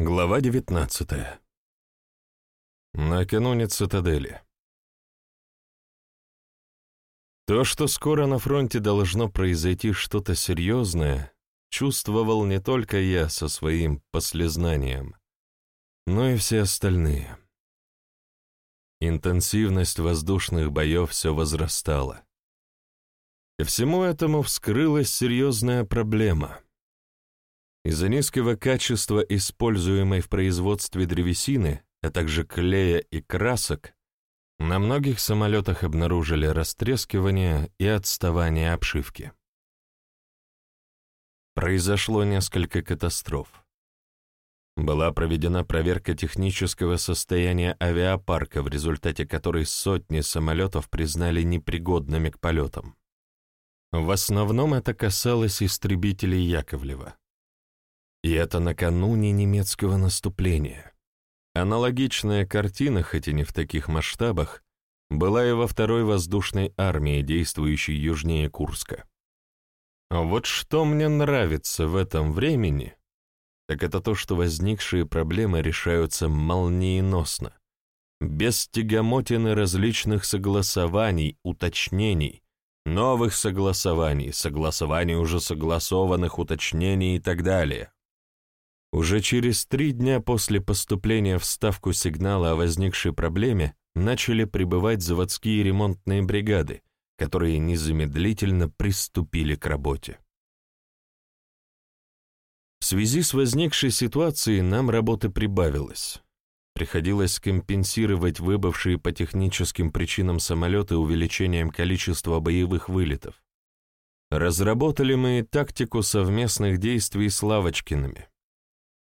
Глава 19. Накануне цитадели. То, что скоро на фронте должно произойти что-то серьезное, чувствовал не только я со своим послезнанием, но и все остальные. Интенсивность воздушных боев все возрастала. И всему этому вскрылась серьезная проблема — из-за низкого качества используемой в производстве древесины, а также клея и красок, на многих самолетах обнаружили растрескивание и отставание обшивки. Произошло несколько катастроф. Была проведена проверка технического состояния авиапарка, в результате которой сотни самолетов признали непригодными к полетам. В основном это касалось истребителей Яковлева. И это накануне немецкого наступления. Аналогичная картина, хоть и не в таких масштабах, была и во второй воздушной армии, действующей южнее Курска. Вот что мне нравится в этом времени, так это то, что возникшие проблемы решаются молниеносно, без тягомотины различных согласований, уточнений, новых согласований, согласований уже согласованных уточнений и так далее. Уже через три дня после поступления в Ставку сигнала о возникшей проблеме начали прибывать заводские ремонтные бригады, которые незамедлительно приступили к работе. В связи с возникшей ситуацией нам работы прибавилось. Приходилось компенсировать выбывшие по техническим причинам самолеты увеличением количества боевых вылетов. Разработали мы тактику совместных действий с Лавочкиными.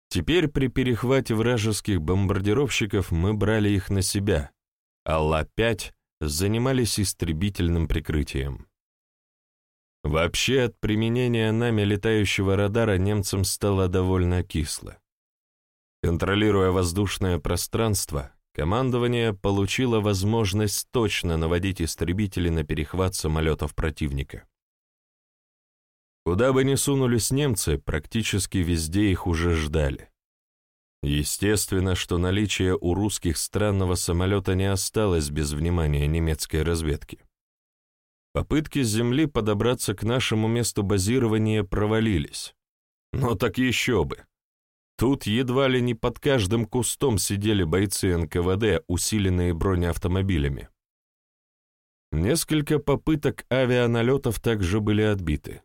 Теперь при перехвате вражеских бомбардировщиков мы брали их на себя, а Ла-5 занимались истребительным прикрытием. Вообще от применения нами летающего радара немцам стало довольно кисло. Контролируя воздушное пространство, командование получило возможность точно наводить истребители на перехват самолетов противника. Куда бы ни сунулись немцы, практически везде их уже ждали. Естественно, что наличие у русских странного самолета не осталось без внимания немецкой разведки. Попытки с земли подобраться к нашему месту базирования провалились. Но так еще бы. Тут едва ли не под каждым кустом сидели бойцы НКВД, усиленные бронеавтомобилями. Несколько попыток авианалетов также были отбиты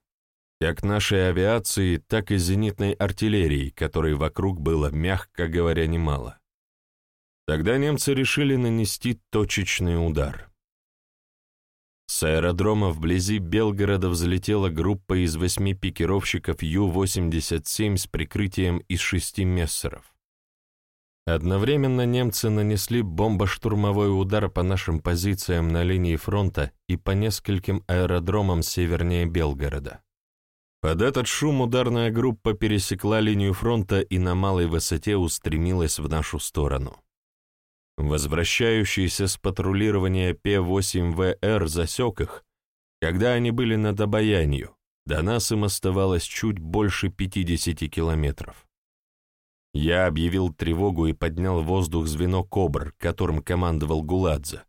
как нашей авиации, так и зенитной артиллерии, которой вокруг было, мягко говоря, немало. Тогда немцы решили нанести точечный удар. С аэродрома вблизи Белгорода взлетела группа из восьми пикировщиков Ю-87 с прикрытием из шести мессеров. Одновременно немцы нанесли бомбоштурмовой удар по нашим позициям на линии фронта и по нескольким аэродромам севернее Белгорода. Под этот шум ударная группа пересекла линию фронта и на малой высоте устремилась в нашу сторону. Возвращающийся с патрулирования П-8ВР засек их, когда они были над обаянью, до нас им оставалось чуть больше 50 километров. Я объявил тревогу и поднял в воздух звено «Кобр», которым командовал Гуладзе,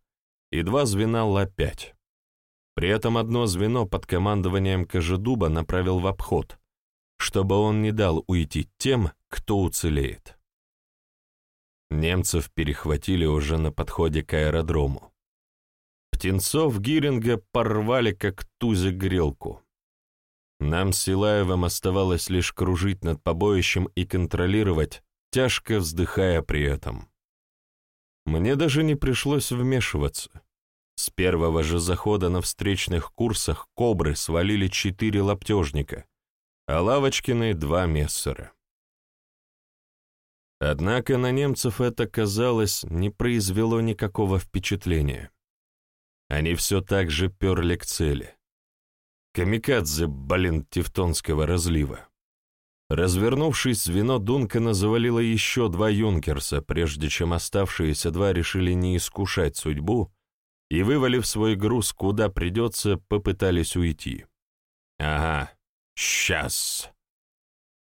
и два звена Ла-5. При этом одно звено под командованием Кожедуба направил в обход, чтобы он не дал уйти тем, кто уцелеет. Немцев перехватили уже на подходе к аэродрому. Птенцов Гиринга порвали, как тузик грелку. Нам с Силаевым оставалось лишь кружить над побоищем и контролировать, тяжко вздыхая при этом. Мне даже не пришлось вмешиваться. С первого же захода на встречных курсах «Кобры» свалили четыре лаптежника, а Лавочкины — два мессера. Однако на немцев это, казалось, не произвело никакого впечатления. Они все так же перли к цели. Камикадзе, блин, Тевтонского разлива. Развернувшись, звено Дункана завалило еще два юнкерса, прежде чем оставшиеся два решили не искушать судьбу и, вывалив свой груз куда придется, попытались уйти. Ага, сейчас.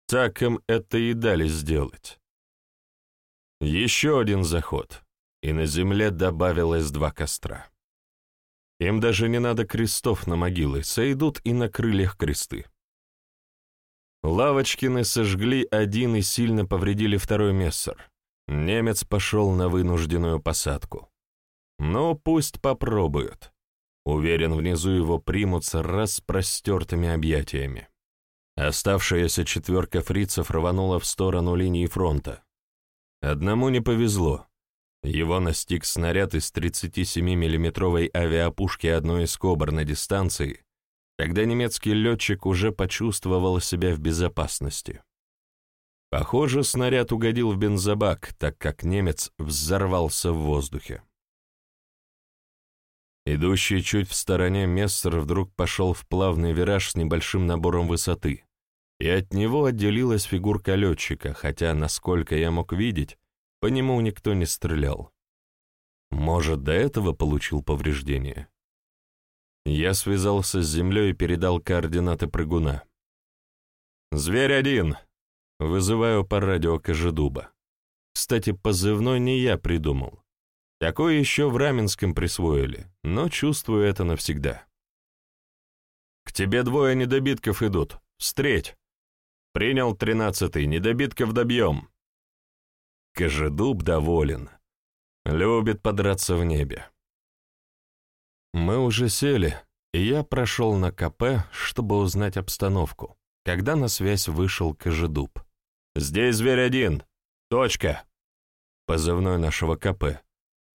Так им это и дали сделать. Еще один заход, и на земле добавилось два костра. Им даже не надо крестов на могилы, сойдут и на крыльях кресты. Лавочкины сожгли один и сильно повредили второй мессер. Немец пошел на вынужденную посадку. Ну, пусть попробуют. Уверен, внизу его примут с распростертыми объятиями. Оставшаяся четверка фрицев рванула в сторону линии фронта. Одному не повезло. Его настиг снаряд из 37 миллиметровой авиапушки одной из кобр на дистанции, когда немецкий летчик уже почувствовал себя в безопасности. Похоже, снаряд угодил в бензобак, так как немец взорвался в воздухе. Идущий чуть в стороне Мессер вдруг пошел в плавный вираж с небольшим набором высоты, и от него отделилась фигурка летчика, хотя, насколько я мог видеть, по нему никто не стрелял. Может, до этого получил повреждение? Я связался с землей и передал координаты прыгуна. «Зверь один!» Вызываю по радио Кожедуба. Кстати, позывной не я придумал. Такое еще в Раменском присвоили, но чувствую это навсегда. «К тебе двое недобитков идут. Встреть!» Принял тринадцатый, недобитков добьем. Кожедуб доволен. Любит подраться в небе. Мы уже сели, и я прошел на КП, чтобы узнать обстановку, когда на связь вышел Кожедуб. «Здесь зверь один. Точка!» Позывной нашего КП.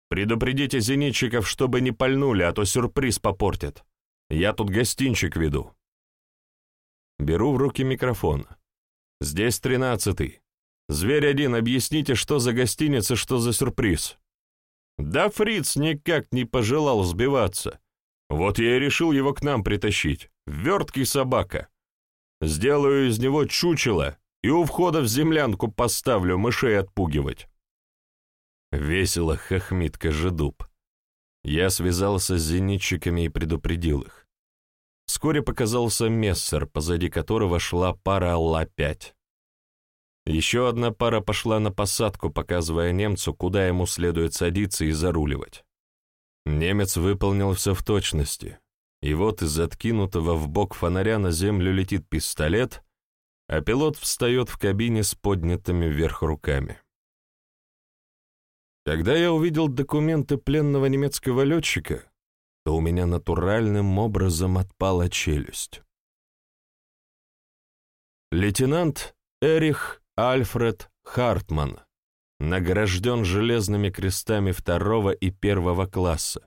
«Предупредите зенитчиков, чтобы не пальнули, а то сюрприз попортят. Я тут гостинчик веду». Беру в руки микрофон. Здесь тринадцатый. Зверь один, объясните, что за гостиница, что за сюрприз. Да фриц никак не пожелал сбиваться. Вот я и решил его к нам притащить. Верткий собака. Сделаю из него чучело и у входа в землянку поставлю мышей отпугивать. Весело хохмит Кожедуб. Я связался с зенитчиками и предупредил их. Вскоре показался мессер, позади которого шла пара Ла-5. Еще одна пара пошла на посадку, показывая немцу, куда ему следует садиться и заруливать. Немец выполнил все в точности, и вот из откинутого в бок фонаря на землю летит пистолет, а пилот встает в кабине с поднятыми вверх руками. Когда я увидел документы пленного немецкого летчика, то у меня натуральным образом отпала челюсть. Лейтенант Эрих Альфред Хартман награжден железными крестами второго и первого класса.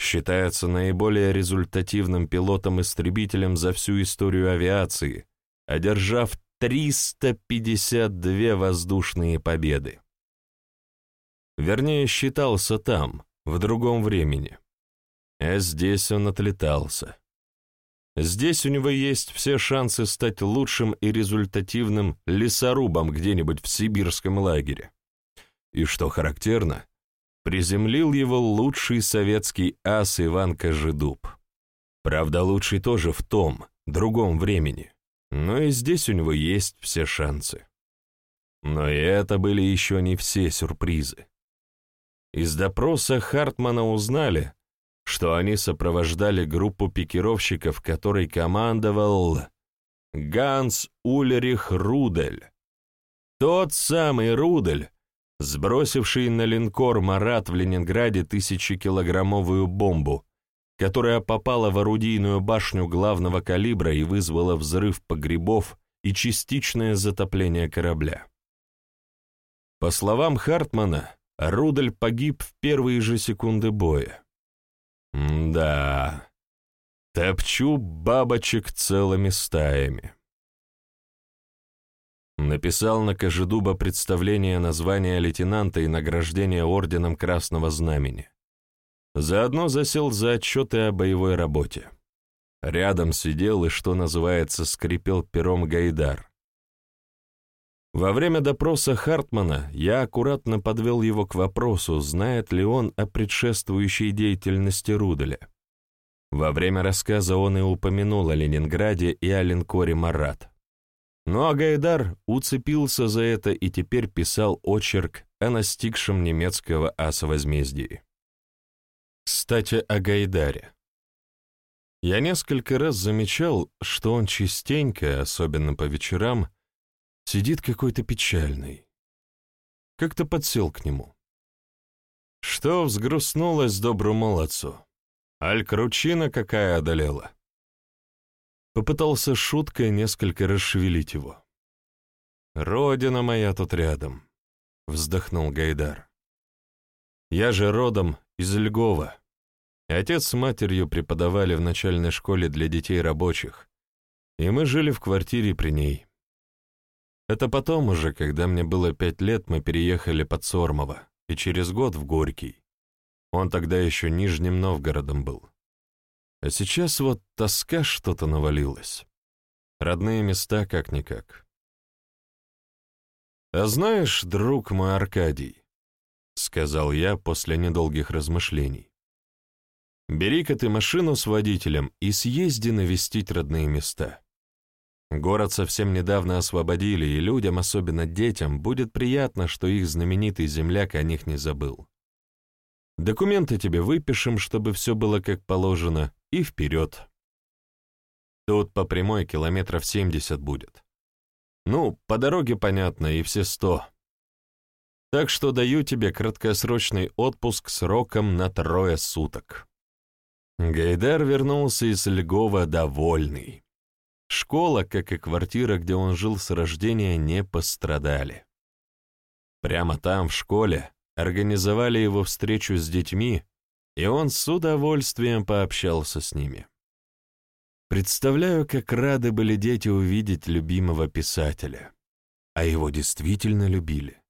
Считается наиболее результативным пилотом-истребителем за всю историю авиации, одержав 352 воздушные победы. Вернее, считался там, в другом времени. А здесь он отлетался. Здесь у него есть все шансы стать лучшим и результативным лесорубом где-нибудь в сибирском лагере. И что характерно, приземлил его лучший советский ас Иван Кожедуб. Правда, лучший тоже в том, другом времени, но и здесь у него есть все шансы. Но и это были еще не все сюрпризы. Из допроса Хартмана узнали, что они сопровождали группу пикировщиков, которой командовал Ганс Ульрих Рудель. Тот самый Рудель, сбросивший на линкор «Марат» в Ленинграде тысячекилограммовую бомбу, которая попала в орудийную башню главного калибра и вызвала взрыв погребов и частичное затопление корабля. По словам Хартмана, Рудель погиб в первые же секунды боя. Да, топчу бабочек целыми стаями. Написал на Кожедуба представление названия лейтенанта и награждение орденом Красного Знамени. Заодно засел за отчеты о боевой работе. Рядом сидел и, что называется, скрипел пером Гайдар. Во время допроса Хартмана я аккуратно подвел его к вопросу, знает ли он о предшествующей деятельности Руделя. Во время рассказа он и упомянул о Ленинграде и о линкоре «Марат». Ну а Гайдар уцепился за это и теперь писал очерк о настигшем немецкого аса возмездии. Кстати, о Гайдаре. Я несколько раз замечал, что он частенько, особенно по вечерам, сидит какой-то печальный. Как-то подсел к нему. Что взгрустнулось добру молодцу? Аль кручина какая одолела? Попытался шуткой несколько расшевелить его. «Родина моя тут рядом», — вздохнул Гайдар. «Я же родом из Льгова. Отец с матерью преподавали в начальной школе для детей рабочих, и мы жили в квартире при ней. Это потом уже, когда мне было пять лет, мы переехали под Сормово, и через год в Горький. Он тогда еще Нижним Новгородом был. А сейчас вот тоска что-то навалилась. Родные места как-никак. «А знаешь, друг мой Аркадий», — сказал я после недолгих размышлений, «бери-ка ты машину с водителем и съезди навестить родные места. Город совсем недавно освободили, и людям, особенно детям, будет приятно, что их знаменитый земляк о них не забыл. Документы тебе выпишем, чтобы все было как положено, и вперед. Тут по прямой километров 70 будет. Ну, по дороге, понятно, и все сто. Так что даю тебе краткосрочный отпуск сроком на трое суток. Гайдар вернулся из Льгова довольный. Школа, как и квартира, где он жил с рождения, не пострадали. Прямо там, в школе, организовали его встречу с детьми, и он с удовольствием пообщался с ними. Представляю, как рады были дети увидеть любимого писателя. А его действительно любили.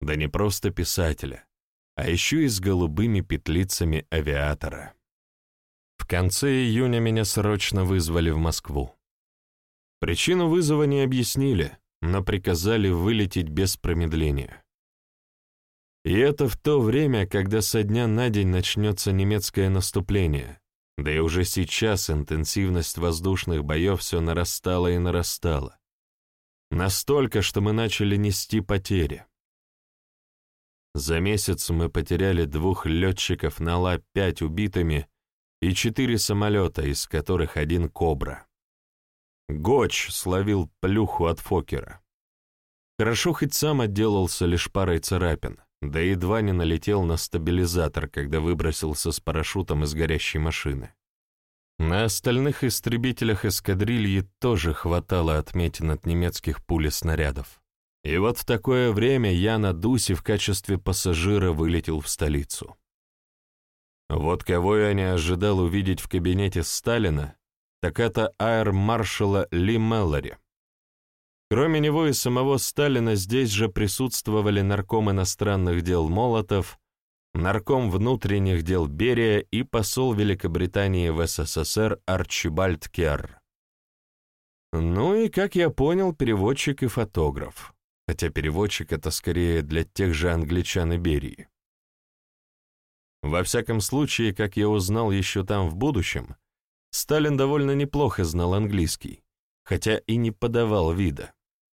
Да не просто писателя, а еще и с голубыми петлицами авиатора. В конце июня меня срочно вызвали в Москву. Причину вызова не объяснили, но приказали вылететь без промедления. И это в то время, когда со дня на день начнется немецкое наступление, да и уже сейчас интенсивность воздушных боев все нарастала и нарастала. Настолько, что мы начали нести потери. За месяц мы потеряли двух летчиков на Ла-5 убитыми и четыре самолета, из которых один «Кобра». Гоч словил плюху от Фокера. Хорошо хоть сам отделался лишь парой царапин, да едва не налетел на стабилизатор, когда выбросился с парашютом из горящей машины. На остальных истребителях эскадрильи тоже хватало отметин от немецких пуль и снарядов. И вот в такое время я на Дусе в качестве пассажира вылетел в столицу. Вот кого я не ожидал увидеть в кабинете Сталина, так это аэр-маршала Ли Меллори. Кроме него и самого Сталина здесь же присутствовали нарком иностранных дел Молотов, нарком внутренних дел Берия и посол Великобритании в СССР Арчибальд Керр. Ну и, как я понял, переводчик и фотограф, хотя переводчик — это скорее для тех же англичан и Берии. Во всяком случае, как я узнал еще там в будущем, Сталин довольно неплохо знал английский, хотя и не подавал вида.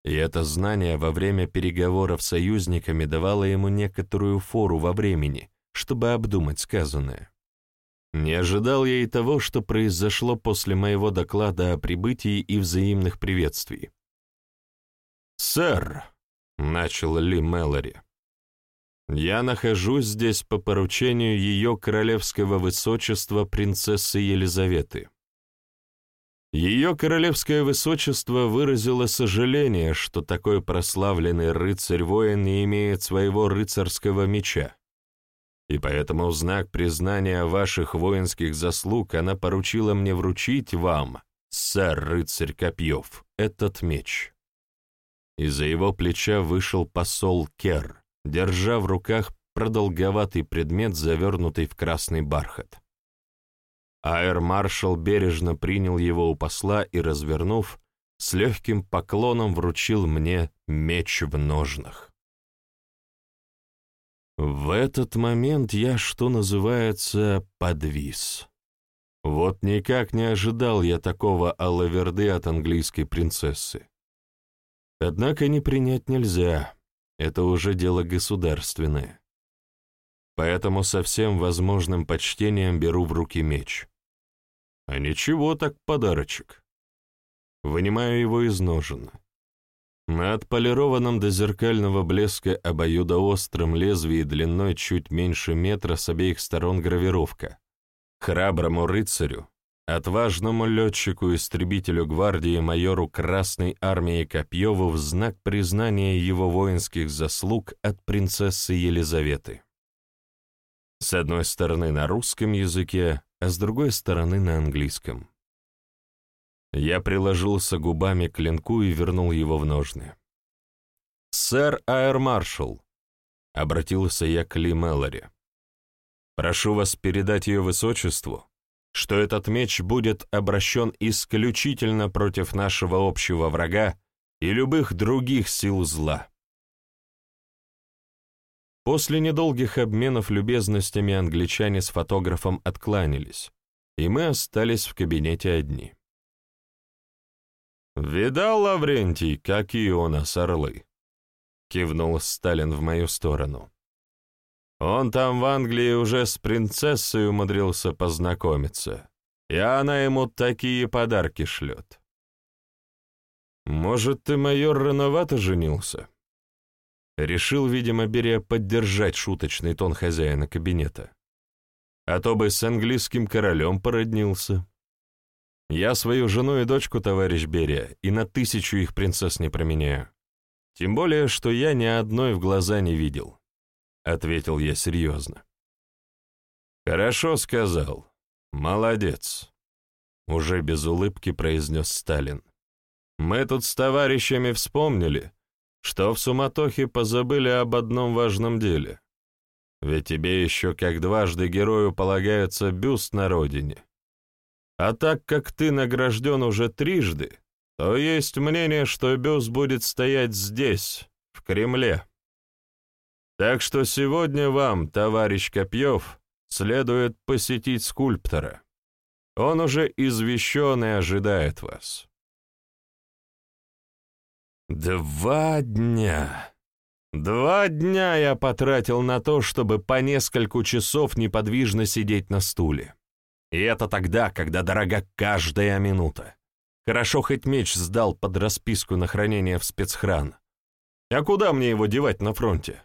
И это знание во время переговоров с союзниками давало ему некоторую фору во времени, чтобы обдумать сказанное. Не ожидал я и того, что произошло после моего доклада о прибытии и взаимных приветствий. «Сэр», — начал Ли Мэлори, я нахожусь здесь по поручению ее королевского высочества принцессы Елизаветы. Ее королевское высочество выразило сожаление, что такой прославленный рыцарь-воин не имеет своего рыцарского меча, и поэтому в знак признания ваших воинских заслуг она поручила мне вручить вам, сэр рыцарь Копьев, этот меч. Из-за его плеча вышел посол Керр, держа в руках продолговатый предмет, завернутый в красный бархат. Аэр-маршал бережно принял его у посла и, развернув, с легким поклоном вручил мне меч в ножнах. В этот момент я, что называется, подвис. Вот никак не ожидал я такого алаверды от английской принцессы. Однако не принять нельзя. Это уже дело государственное. Поэтому со всем возможным почтением беру в руки меч. А ничего так подарочек. Вынимаю его из ножен. На отполированном до зеркального блеска обоюдоостром лезвии длиной чуть меньше метра с обеих сторон гравировка. Храброму рыцарю, отважному летчику-истребителю гвардии майору Красной армии Копьеву в знак признания его воинских заслуг от принцессы Елизаветы. С одной стороны на русском языке, а с другой стороны на английском. Я приложился губами к клинку и вернул его в ножны. «Сэр Аэр-маршал», — обратился я к Ли Мэлори, — «прошу вас передать ее высочеству, что этот меч будет обращен исключительно против нашего общего врага и любых других сил зла». После недолгих обменов любезностями англичане с фотографом откланялись, и мы остались в кабинете одни. «Видал, Лаврентий, какие у нас орлы?» — кивнул Сталин в мою сторону. «Он там в Англии уже с принцессой умудрился познакомиться, и она ему такие подарки шлет». «Может, ты, майор, рановато женился?» Решил, видимо, Берия поддержать шуточный тон хозяина кабинета. А то бы с английским королем породнился. Я свою жену и дочку, товарищ Берия, и на тысячу их принцесс не променяю. Тем более, что я ни одной в глаза не видел. Ответил я серьезно. Хорошо сказал. Молодец. Уже без улыбки произнес Сталин. Мы тут с товарищами вспомнили, что в суматохе позабыли об одном важном деле. Ведь тебе еще как дважды герою полагается бюст на родине. А так как ты награжден уже трижды, то есть мнение, что бюст будет стоять здесь, в Кремле. Так что сегодня вам, товарищ Копьев, следует посетить скульптора. Он уже извещен и ожидает вас. Два дня. Два дня я потратил на то, чтобы по несколько часов неподвижно сидеть на стуле. И это тогда, когда дорога каждая минута. Хорошо хоть меч сдал под расписку на хранение в спецхран. А куда мне его девать на фронте?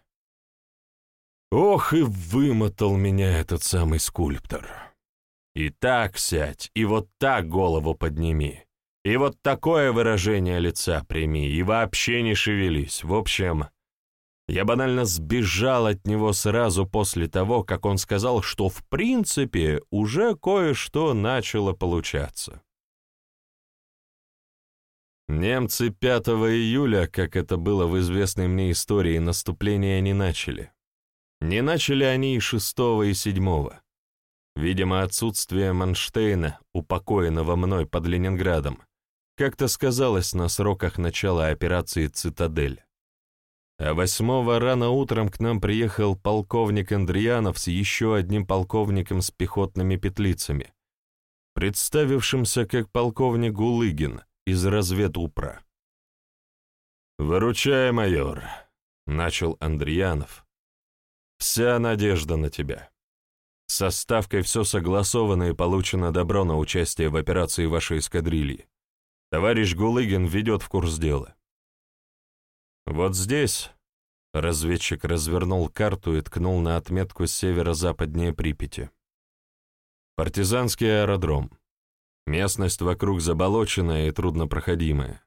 Ох, и вымотал меня этот самый скульптор. И так сядь, и вот так голову подними, и вот такое выражение лица прими, и вообще не шевелись. В общем, я банально сбежал от него сразу после того, как он сказал, что в принципе уже кое-что начало получаться. Немцы 5 июля, как это было в известной мне истории, наступления не начали. Не начали они и 6 и 7. Видимо, отсутствие Манштейна, упокоенного мной под Ленинградом, как-то сказалось на сроках начала операции «Цитадель». А восьмого рано утром к нам приехал полковник Андриянов с еще одним полковником с пехотными петлицами, представившимся как полковник Гулыгин из разведупра. «Выручай, майор», — начал Андриянов. «Вся надежда на тебя. Со ставкой все согласовано и получено добро на участие в операции вашей эскадрильи. Товарищ Гулыгин ведет в курс дела. Вот здесь разведчик развернул карту и ткнул на отметку северо-западнее Припяти. Партизанский аэродром. Местность вокруг заболоченная и труднопроходимая.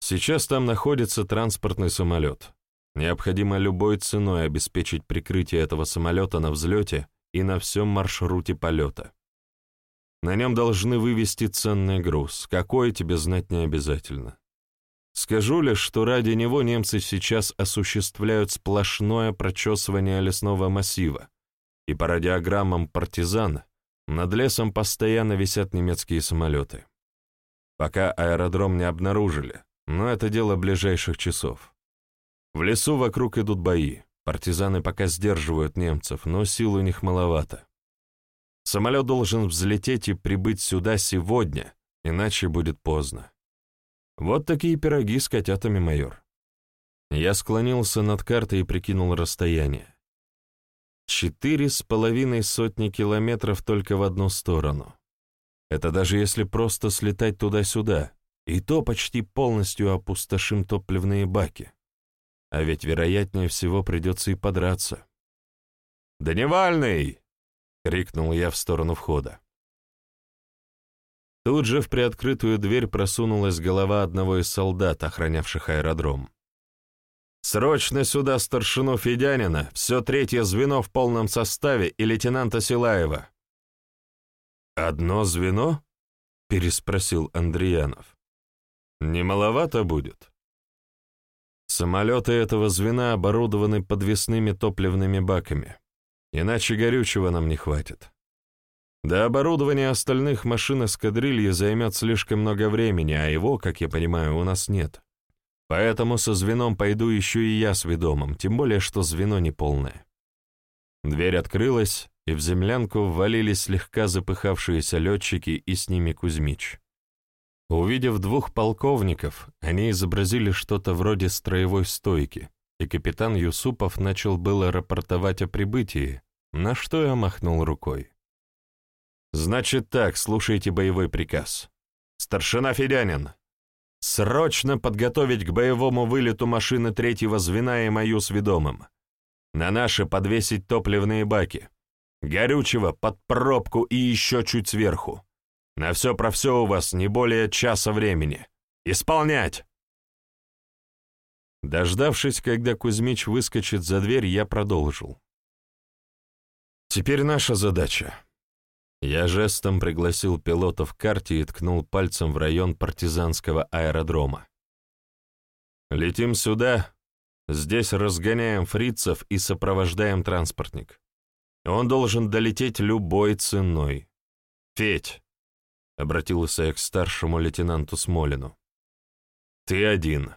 Сейчас там находится транспортный самолет. Необходимо любой ценой обеспечить прикрытие этого самолета на взлете и на всем маршруте полета. На нем должны вывести ценный груз, какой тебе знать не обязательно. Скажу лишь, что ради него немцы сейчас осуществляют сплошное прочесывание лесного массива, и по радиограммам партизан над лесом постоянно висят немецкие самолеты. Пока аэродром не обнаружили, но это дело ближайших часов. В лесу вокруг идут бои, партизаны пока сдерживают немцев, но сил у них маловато. Самолет должен взлететь и прибыть сюда сегодня, иначе будет поздно. Вот такие пироги с котятами, майор. Я склонился над картой и прикинул расстояние. Четыре с половиной сотни километров только в одну сторону. Это даже если просто слетать туда-сюда, и то почти полностью опустошим топливные баки. А ведь вероятнее всего придется и подраться. «Дневальный!» — крикнул я в сторону входа. Тут же в приоткрытую дверь просунулась голова одного из солдат, охранявших аэродром. «Срочно сюда старшину Федянина, все третье звено в полном составе и лейтенанта Силаева». «Одно звено?» — переспросил Андреянов. «Не маловато будет?» Самолеты этого звена оборудованы подвесными топливными баками, иначе горючего нам не хватит. До оборудования остальных машин эскадрильи займет слишком много времени, а его, как я понимаю, у нас нет. Поэтому со звеном пойду еще и я с ведомым, тем более, что звено неполное. Дверь открылась, и в землянку ввалились слегка запыхавшиеся летчики и с ними Кузьмич. Увидев двух полковников, они изобразили что-то вроде строевой стойки, и капитан Юсупов начал было рапортовать о прибытии, на что я махнул рукой. «Значит так, слушайте боевой приказ. Старшина Федянин, срочно подготовить к боевому вылету машины третьего звена и мою с ведомым. На наши подвесить топливные баки. Горючего под пробку и еще чуть сверху. На все про все у вас не более часа времени. Исполнять!» Дождавшись, когда Кузьмич выскочит за дверь, я продолжил. «Теперь наша задача». Я жестом пригласил пилота в карте и ткнул пальцем в район партизанского аэродрома. «Летим сюда, здесь разгоняем фрицев и сопровождаем транспортник. Он должен долететь любой ценой. Федь, — обратился я к старшему лейтенанту Смолину. «Ты один.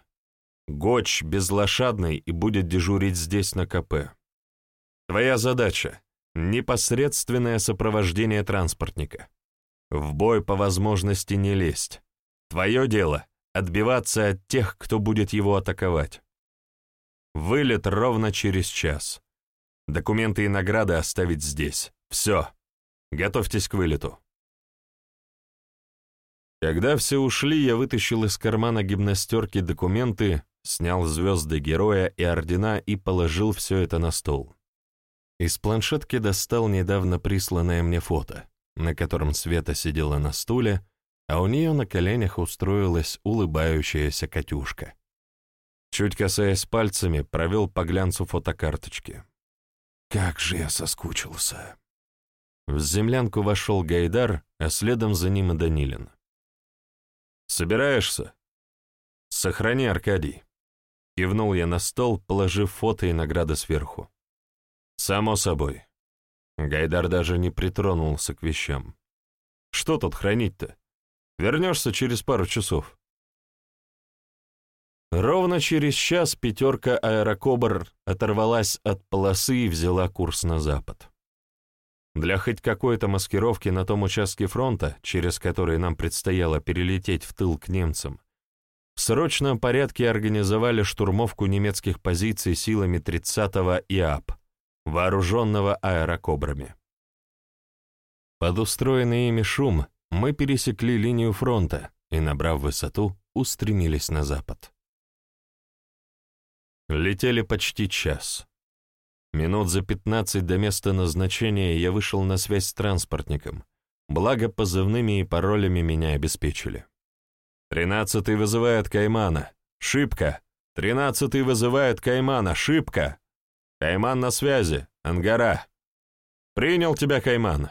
Гоч безлошадный и будет дежурить здесь на КП. Твоя задача — непосредственное сопровождение транспортника. В бой по возможности не лезть. Твое дело — отбиваться от тех, кто будет его атаковать. Вылет ровно через час. Документы и награды оставить здесь. Все. Готовьтесь к вылету. Когда все ушли, я вытащил из кармана гимнастерки документы, снял звезды героя и ордена и положил все это на стол. Из планшетки достал недавно присланное мне фото, на котором Света сидела на стуле, а у нее на коленях устроилась улыбающаяся Катюшка. Чуть касаясь пальцами, провел по глянцу фотокарточки. Как же я соскучился. В землянку вошел Гайдар, а следом за ним и Данилин. Собираешься? Сохрани, Аркадий. Кивнул я на стол, положив фото и награды сверху. Само собой. Гайдар даже не притронулся к вещам. Что тут хранить-то? Вернешься через пару часов. Ровно через час пятерка аэрокобр оторвалась от полосы и взяла курс на запад. Для хоть какой-то маскировки на том участке фронта, через который нам предстояло перелететь в тыл к немцам, в срочном порядке организовали штурмовку немецких позиций силами 30-го ИАП, вооруженного аэрокобрами. Под устроенный ими шум мы пересекли линию фронта и, набрав высоту, устремились на запад. Летели почти час. Минут за пятнадцать до места назначения я вышел на связь с транспортником, благо позывными и паролями меня обеспечили. «Тринадцатый вызывает Каймана. Шибка! Тринадцатый вызывает Каймана. Шибка! Кайман на связи. Ангара. Принял тебя, Кайман.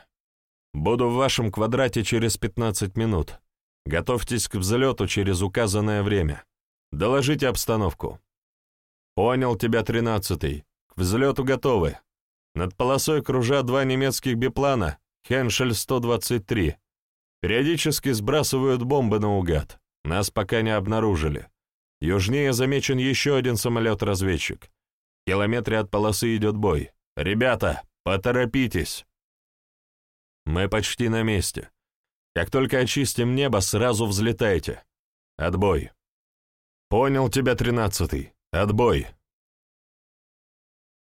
Буду в вашем квадрате через пятнадцать минут. Готовьтесь к взлету через указанное время. Доложите обстановку». «Понял тебя, тринадцатый. К взлету готовы. Над полосой кружат два немецких биплана, Хеншель-123. Периодически сбрасывают бомбы наугад. Нас пока не обнаружили. Южнее замечен еще один самолет-разведчик. В километре от полосы идет бой. Ребята, поторопитесь. Мы почти на месте. Как только очистим небо, сразу взлетайте. Отбой. Понял тебя, тринадцатый. Отбой!»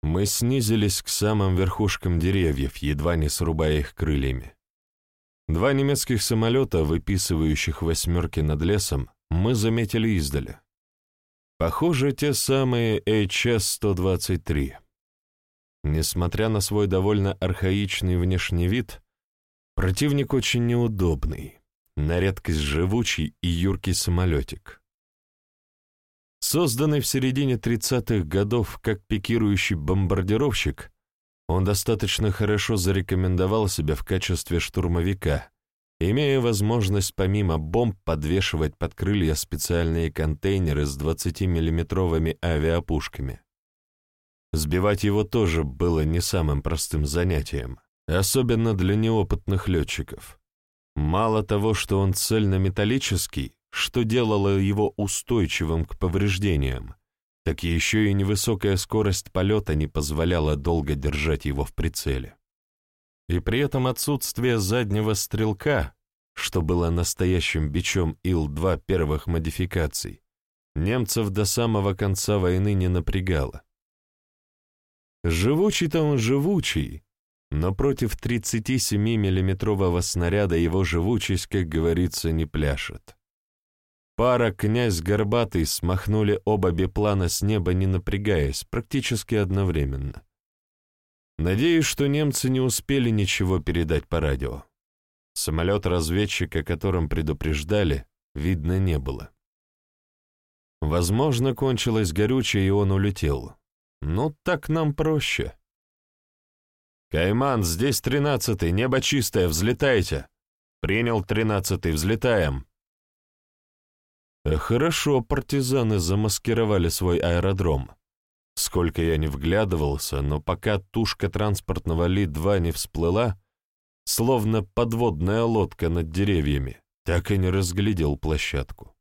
Мы снизились к самым верхушкам деревьев, едва не срубая их крыльями. Два немецких самолета, выписывающих восьмерки над лесом, мы заметили издали. Похоже, те самые HS-123. Несмотря на свой довольно архаичный внешний вид, противник очень неудобный, на редкость живучий и юркий самолетик. Созданный в середине 30-х годов как пикирующий бомбардировщик, он достаточно хорошо зарекомендовал себя в качестве штурмовика, имея возможность помимо бомб подвешивать под крылья специальные контейнеры с 20-миллиметровыми авиапушками. Сбивать его тоже было не самым простым занятием, особенно для неопытных летчиков. Мало того, что он цельнометаллический, что делало его устойчивым к повреждениям, так еще и невысокая скорость полета не позволяла долго держать его в прицеле. И при этом отсутствие заднего стрелка, что было настоящим бичом Ил-2 первых модификаций, немцев до самого конца войны не напрягало. Живучий-то он живучий, но против 37-миллиметрового снаряда его живучесть, как говорится, не пляшет. Пара «Князь Горбатый» смахнули оба биплана с неба, не напрягаясь, практически одновременно. Надеюсь, что немцы не успели ничего передать по радио. Самолет-разведчик, о котором предупреждали, видно не было. Возможно, кончилось горючее, и он улетел. Ну, так нам проще. «Кайман, здесь тринадцатый, небо чистое, взлетайте!» «Принял тринадцатый, взлетаем!» Хорошо партизаны замаскировали свой аэродром. Сколько я не вглядывался, но пока тушка транспортного Ли-2 не всплыла, словно подводная лодка над деревьями, так и не разглядел площадку.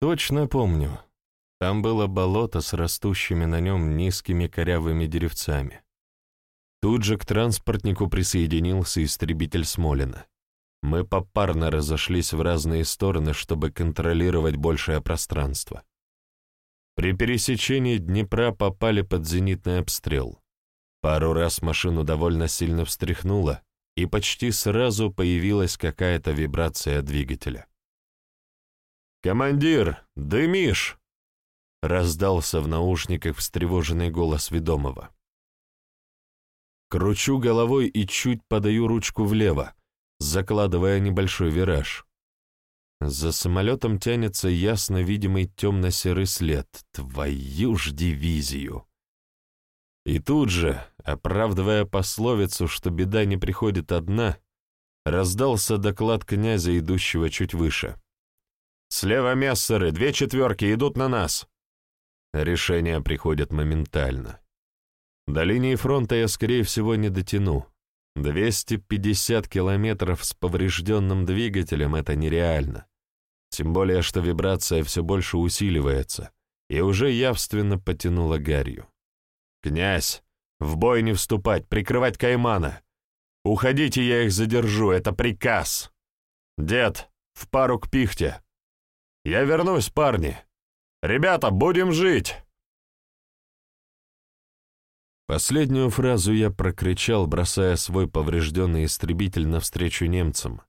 Точно помню. Там было болото с растущими на нем низкими корявыми деревцами. Тут же к транспортнику присоединился истребитель Смолина. Мы попарно разошлись в разные стороны, чтобы контролировать большее пространство. При пересечении Днепра попали под зенитный обстрел. Пару раз машину довольно сильно встряхнуло, и почти сразу появилась какая-то вибрация двигателя. «Командир, дымишь!» — раздался в наушниках встревоженный голос ведомого. Кручу головой и чуть подаю ручку влево, закладывая небольшой вираж. За самолетом тянется ясно видимый темно-серый след. Твою ж дивизию! И тут же, оправдывая пословицу, что беда не приходит одна, раздался доклад князя, идущего чуть выше. «Слева мессеры, две четверки идут на нас!» Решение приходит моментально. До линии фронта я, скорее всего, не дотяну. 250 километров с поврежденным двигателем — это нереально. Тем более, что вибрация все больше усиливается и уже явственно потянула гарью. «Князь, в бой не вступать, прикрывать Каймана! Уходите, я их задержу, это приказ! Дед, в пару к пихте! Я вернусь, парни! Ребята, будем жить!» Последнюю фразу я прокричал, бросая свой поврежденный истребитель навстречу немцам.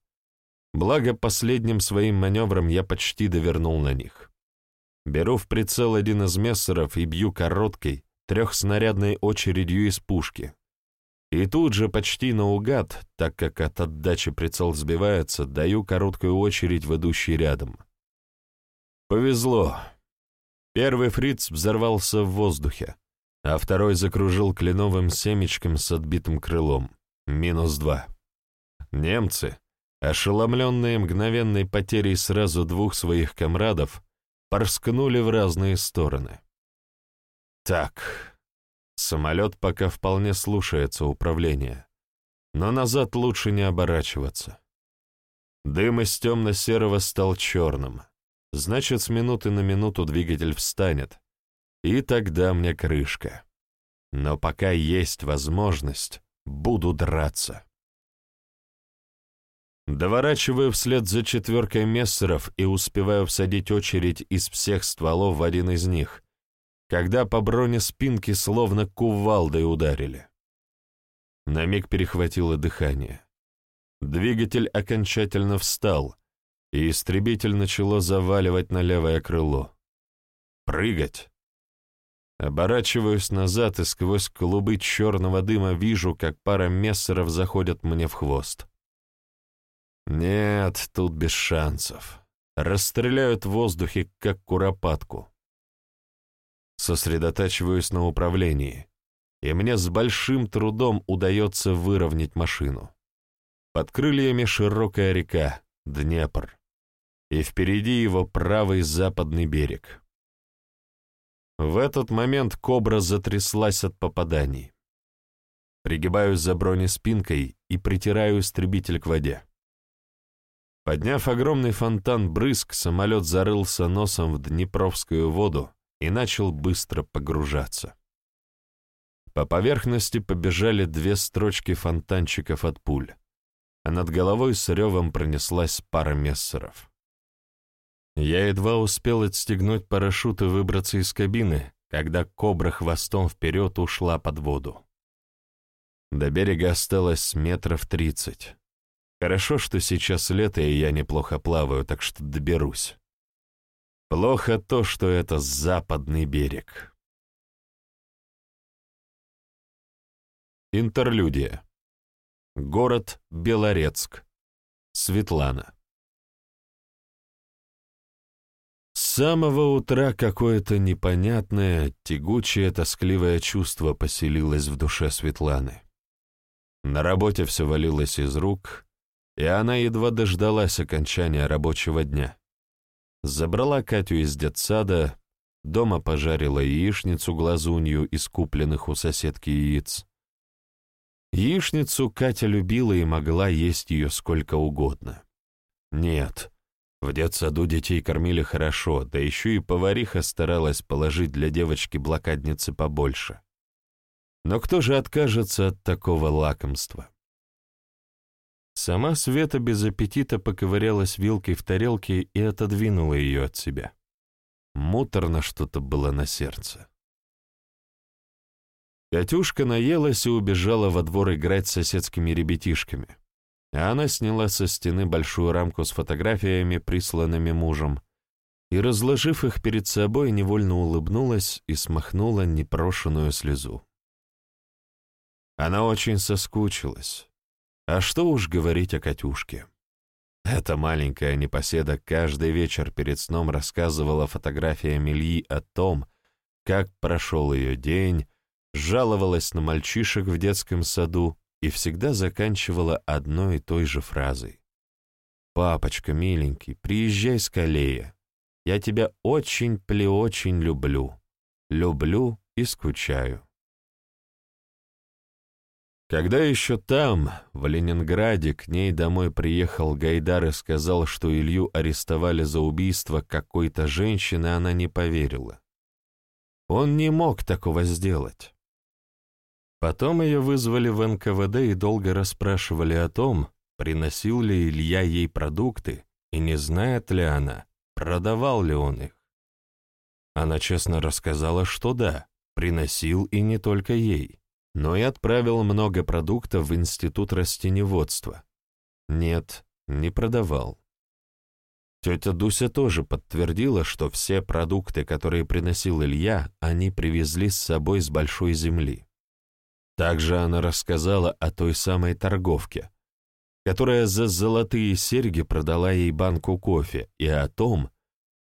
Благо, последним своим маневром я почти довернул на них. Беру в прицел один из мессеров и бью короткой, трехснарядной очередью из пушки. И тут же почти наугад, так как от отдачи прицел сбивается, даю короткую очередь в идущий рядом. Повезло. Первый фриц взорвался в воздухе а второй закружил кленовым семечком с отбитым крылом. Минус два. Немцы, ошеломленные мгновенной потерей сразу двух своих комрадов, порскнули в разные стороны. Так, самолет пока вполне слушается управления, но назад лучше не оборачиваться. Дым из темно-серого стал черным, значит, с минуты на минуту двигатель встанет, и тогда мне крышка. Но пока есть возможность, буду драться. Доворачиваю вслед за четверкой мессеров и успеваю всадить очередь из всех стволов в один из них, когда по броне спинки словно кувалдой ударили. На миг перехватило дыхание. Двигатель окончательно встал, и истребитель начало заваливать на левое крыло. Прыгать. Оборачиваюсь назад и сквозь клубы черного дыма вижу, как пара мессеров заходят мне в хвост. Нет, тут без шансов. Расстреляют в воздухе, как куропатку. Сосредотачиваюсь на управлении, и мне с большим трудом удается выровнять машину. Под крыльями широкая река, Днепр, и впереди его правый западный берег. В этот момент кобра затряслась от попаданий. Пригибаюсь за бронеспинкой и притираю истребитель к воде. Подняв огромный фонтан брызг, самолет зарылся носом в Днепровскую воду и начал быстро погружаться. По поверхности побежали две строчки фонтанчиков от пуль, а над головой с ревом пронеслась пара мессеров. Я едва успел отстегнуть парашют и выбраться из кабины, когда кобра хвостом вперед ушла под воду. До берега осталось метров тридцать. Хорошо, что сейчас лето, и я неплохо плаваю, так что доберусь. Плохо то, что это западный берег. Интерлюдия. Город Белорецк. Светлана. Самого утра какое-то непонятное, тягучее, тоскливое чувство поселилось в душе Светланы. На работе все валилось из рук, и она едва дождалась окончания рабочего дня. Забрала Катю из детсада, дома пожарила яичницу-глазунью из купленных у соседки яиц. Яичницу Катя любила и могла есть ее сколько угодно. Нет, в детсаду детей кормили хорошо, да еще и повариха старалась положить для девочки-блокадницы побольше. Но кто же откажется от такого лакомства? Сама Света без аппетита поковырялась вилкой в тарелке и отодвинула ее от себя. Муторно что-то было на сердце. Катюшка наелась и убежала во двор играть с соседскими ребятишками. А она сняла со стены большую рамку с фотографиями, присланными мужем, и, разложив их перед собой, невольно улыбнулась и смахнула непрошенную слезу. Она очень соскучилась. А что уж говорить о Катюшке. Эта маленькая непоседа каждый вечер перед сном рассказывала фотографиям Ильи о том, как прошел ее день, жаловалась на мальчишек в детском саду и всегда заканчивала одной и той же фразой. «Папочка, миленький, приезжай скорее. Я тебя очень-плеочень люблю. Люблю и скучаю». Когда еще там, в Ленинграде, к ней домой приехал Гайдар и сказал, что Илью арестовали за убийство какой-то женщины, она не поверила. Он не мог такого сделать. Потом ее вызвали в НКВД и долго расспрашивали о том, приносил ли Илья ей продукты и не знает ли она, продавал ли он их. Она честно рассказала, что да, приносил и не только ей но и отправил много продуктов в Институт растеневодства. Нет, не продавал. Тетя Дуся тоже подтвердила, что все продукты, которые приносил Илья, они привезли с собой с большой земли. Также она рассказала о той самой торговке, которая за золотые серьги продала ей банку кофе, и о том,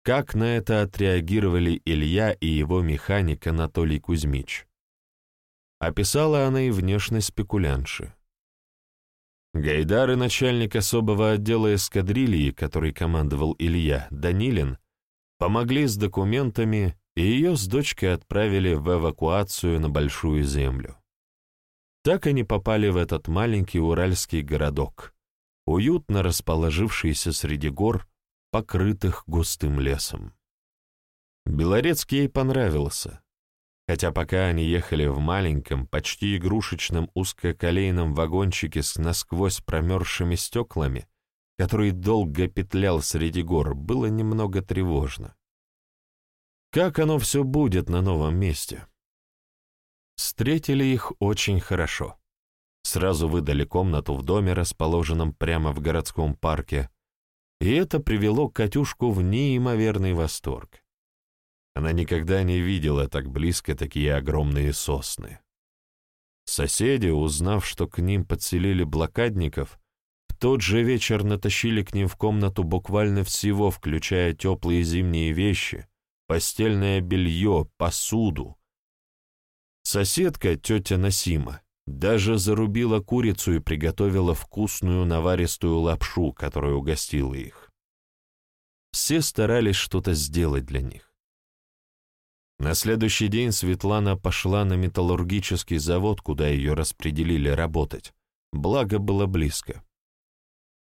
как на это отреагировали Илья и его механик Анатолий Кузьмич. Описала она и внешность спекулянши. Гайдар и начальник особого отдела эскадрильи, который командовал Илья, Данилин, помогли с документами, и ее с дочкой отправили в эвакуацию на Большую Землю. Так они попали в этот маленький уральский городок, уютно расположившийся среди гор, покрытых густым лесом. Белорецк ей понравился, хотя пока они ехали в маленьком, почти игрушечном узкоколейном вагончике с насквозь промерзшими стеклами, который долго петлял среди гор, было немного тревожно. Как оно все будет на новом месте? Встретили их очень хорошо. Сразу выдали комнату в доме, расположенном прямо в городском парке, и это привело Катюшку в неимоверный восторг. Она никогда не видела так близко такие огромные сосны. Соседи, узнав, что к ним подселили блокадников, в тот же вечер натащили к ним в комнату буквально всего, включая теплые зимние вещи, постельное белье, посуду. Соседка, тетя Насима, даже зарубила курицу и приготовила вкусную наваристую лапшу, которая угостила их. Все старались что-то сделать для них. На следующий день Светлана пошла на металлургический завод, куда ее распределили работать, благо было близко.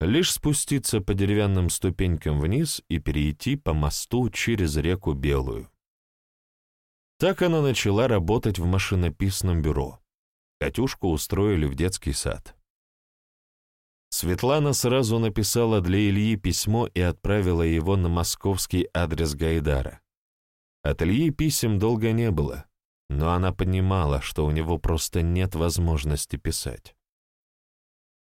Лишь спуститься по деревянным ступенькам вниз и перейти по мосту через реку Белую. Так она начала работать в машинописном бюро. Катюшку устроили в детский сад. Светлана сразу написала для Ильи письмо и отправила его на московский адрес Гайдара. От Ильи писем долго не было, но она понимала, что у него просто нет возможности писать.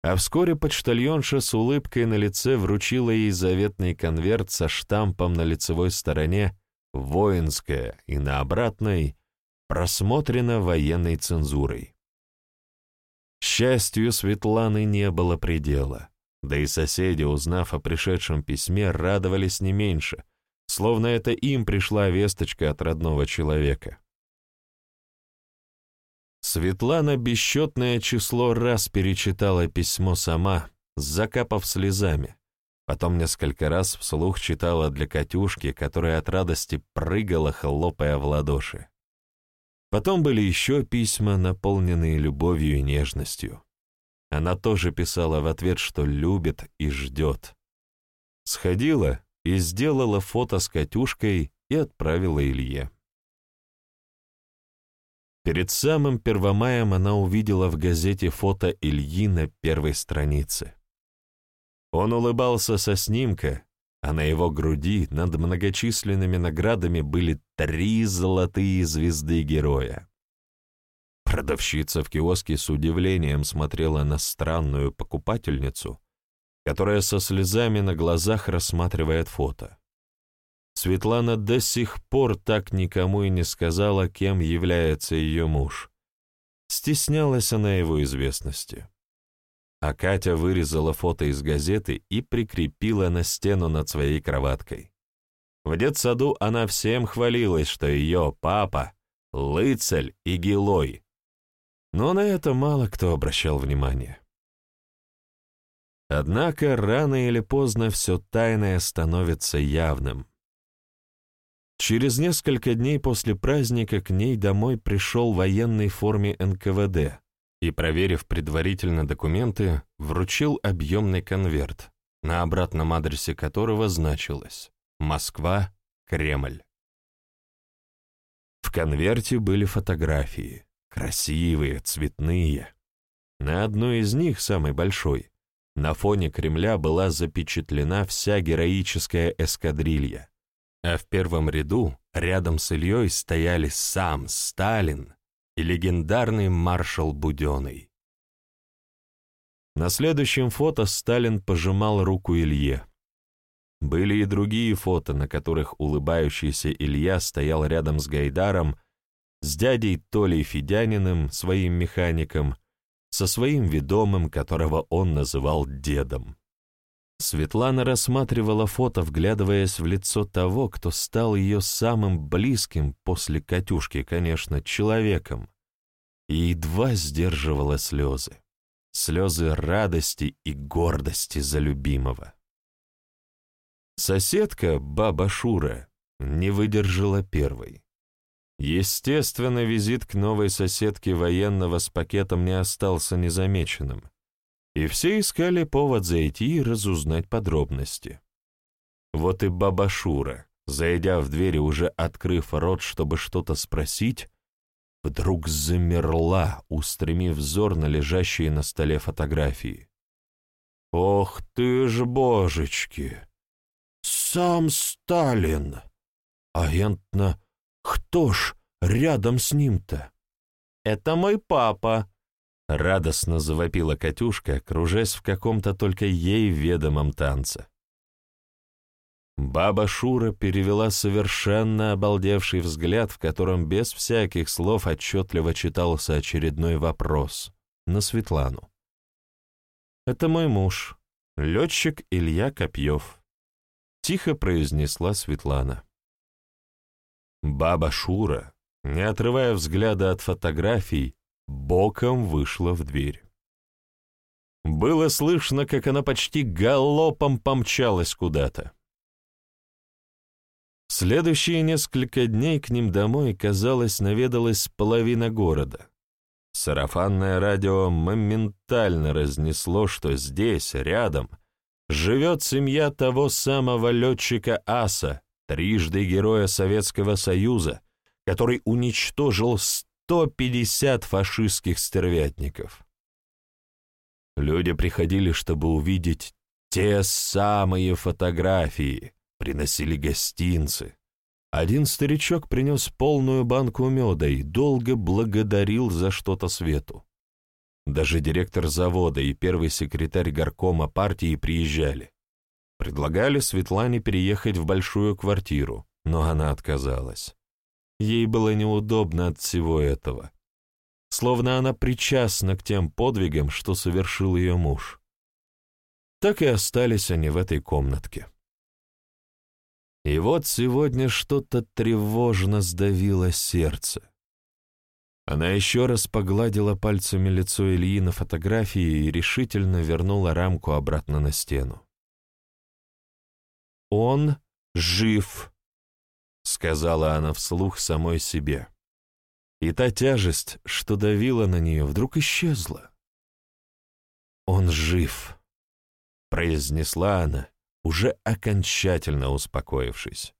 А вскоре почтальонша с улыбкой на лице вручила ей заветный конверт со штампом на лицевой стороне «Воинская» и на обратной «Просмотрено военной цензурой». Счастью Светланы не было предела, да и соседи, узнав о пришедшем письме, радовались не меньше, словно это им пришла весточка от родного человека. Светлана бесчетное число раз перечитала письмо сама, закапав слезами, потом несколько раз вслух читала для Катюшки, которая от радости прыгала, хлопая в ладоши. Потом были еще письма, наполненные любовью и нежностью. Она тоже писала в ответ, что любит и ждет. Сходила и сделала фото с Катюшкой и отправила Илье. Перед самым Первомаем она увидела в газете фото Ильи на первой странице. Он улыбался со снимка, а на его груди над многочисленными наградами были три золотые звезды героя. Продавщица в киоске с удивлением смотрела на странную покупательницу, которая со слезами на глазах рассматривает фото. Светлана до сих пор так никому и не сказала, кем является ее муж. Стеснялась она его известности а Катя вырезала фото из газеты и прикрепила на стену над своей кроваткой. В детсаду она всем хвалилась, что ее папа — лыцель и гилой. Но на это мало кто обращал внимание. Однако рано или поздно все тайное становится явным. Через несколько дней после праздника к ней домой пришел в военной форме НКВД, и, проверив предварительно документы, вручил объемный конверт, на обратном адресе которого значилось «Москва, Кремль». В конверте были фотографии, красивые, цветные. На одной из них, самой большой, на фоне Кремля была запечатлена вся героическая эскадрилья, а в первом ряду, рядом с Ильей, стояли сам Сталин и легендарный маршал Буденный. На следующем фото Сталин пожимал руку Илье. Были и другие фото, на которых улыбающийся Илья стоял рядом с Гайдаром, с дядей Толей Федяниным, своим механиком, со своим ведомым, которого он называл дедом. Светлана рассматривала фото, вглядываясь в лицо того, кто стал ее самым близким, после Катюшки, конечно, человеком, и едва сдерживала слезы. Слезы радости и гордости за любимого. Соседка, баба Шура, не выдержала первой. Естественно, визит к новой соседке военного с пакетом не остался незамеченным и все искали повод зайти и разузнать подробности. Вот и баба Шура, зайдя в дверь уже открыв рот, чтобы что-то спросить, вдруг замерла, устремив взор на лежащие на столе фотографии. «Ох ты ж, божечки! Сам Сталин! Агент на Кто ж рядом с ним-то? Это мой папа, радостно завопила Катюшка, кружась в каком-то только ей ведомом танце. Баба Шура перевела совершенно обалдевший взгляд, в котором без всяких слов отчетливо читался очередной вопрос, на Светлану. «Это мой муж, летчик Илья Копьев», — тихо произнесла Светлана. Баба Шура, не отрывая взгляда от фотографий, боком вышла в дверь. Было слышно, как она почти галопом помчалась куда-то. Следующие несколько дней к ним домой, казалось, наведалась половина города. Сарафанное радио моментально разнесло, что здесь, рядом, живет семья того самого летчика Аса, трижды героя Советского Союза, который уничтожил 150 фашистских стервятников. Люди приходили, чтобы увидеть те самые фотографии, приносили гостинцы. Один старичок принес полную банку меда и долго благодарил за что-то свету. Даже директор завода и первый секретарь горкома партии приезжали. Предлагали Светлане переехать в большую квартиру, но она отказалась. Ей было неудобно от всего этого. Словно она причастна к тем подвигам, что совершил ее муж. Так и остались они в этой комнатке. И вот сегодня что-то тревожно сдавило сердце. Она еще раз погладила пальцами лицо Ильи на фотографии и решительно вернула рамку обратно на стену. «Он жив», — сказала она вслух самой себе. И та тяжесть, что давила на нее, вдруг исчезла. «Он жив», — произнесла она уже окончательно успокоившись.